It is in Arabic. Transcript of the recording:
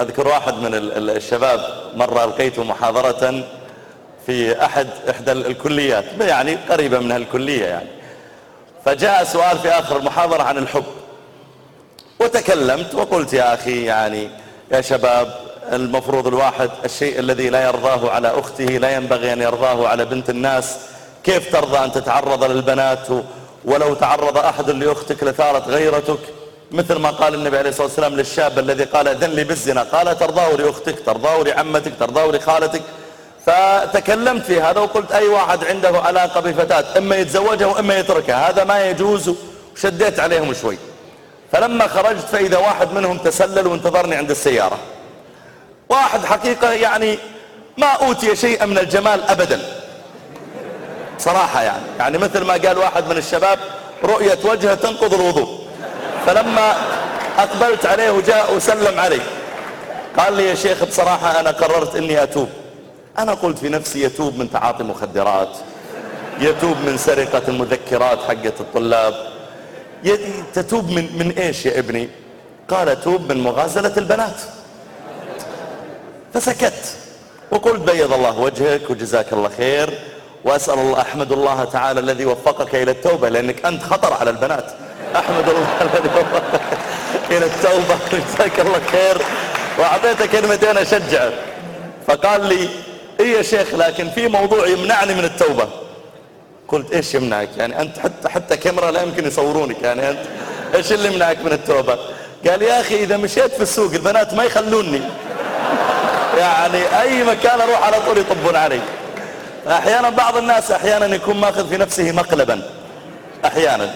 أذكر واحد من الشباب مرة ألقيته محاضرة في أحد إحدى الكليات يعني قريبة من هالكلية يعني. فجاء سؤال في آخر المحاضرة عن الحب. وتكلمت وقلت يا أخي يعني يا شباب المفروض الواحد الشيء الذي لا يرضاه على أخته لا ينبغي أن يرضاه على بنت الناس كيف ترضى أن تتعرض للبنات؟ ولو تعرض أحد لأختك لثارت غيرتك مثل ما قال النبي عليه الصلاة والسلام للشاب الذي قال اذن لي بالزنا قال ترضاه لأختك ترضاه لعمتك ترضاه لخالتك. فتكلمت في هذا وقلت أي واحد عنده علاقة بفتاة إما يتزوجها وإما يتركها هذا ما يجوز. وشديت عليهم شوي. فلما خرجت فإذا واحد منهم تسلل وانتظرني عند السيارة. واحد حقيقة يعني ما أوتي شيئا من الجمال أبدا. صراحة يعني يعني مثل ما قال واحد من الشباب رؤية وجهه تنقض الوضوء. فلما أقبلت عليه وجاء وسلم علي قال لي يا شيخ بصراحة أنا قررت أني أتوب. أنا قلت في نفسي يتوب من تعاطي مخدرات يتوب من سرقة المذكرات حقة الطلاب تتوب من, من إيش يا ابني؟ قال توب من مغازلة البنات. فسكت وقلت بيض الله وجهك وجزاك الله خير وأسأل الله أحمد الله تعالى الذي وفقك إلى التوبة لأنك أنت خطر على البنات. أحمد الله الذي إلى التوبة. جزاك الله خير. وأعطيته كلمتين أشجعه فقال لي إيه يا شيخ لكن في موضوع يمنعني من التوبة. قلت إيش يمنعك؟ يعني أنت حتى حتى كاميرا لا يمكن يصورونك. يعني أنت إيش اللي يمنعك من التوبة؟ قال يا أخي إذا مشيت في السوق البنات ما يخلوني. يعني أي مكان أروح على طول يطبون علي أحيانا بعض الناس أحيانا يكون ماخذ في نفسه مقلبا. أحيانا.